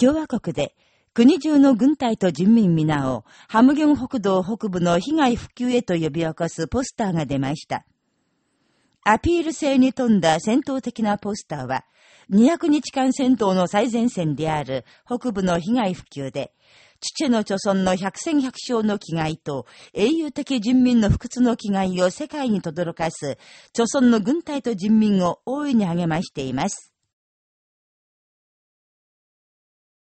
共和国で、国中の軍隊と人民皆を、ハムギョン北道北部の被害復旧へと呼び起こすポスターが出ました。アピール性に富んだ戦闘的なポスターは、200日間戦闘の最前線である北部の被害復旧で、父の著村の百戦百勝の気概と英雄的人民の不屈の気概を世界に轟かす、著村の軍隊と人民を大いに励ましています。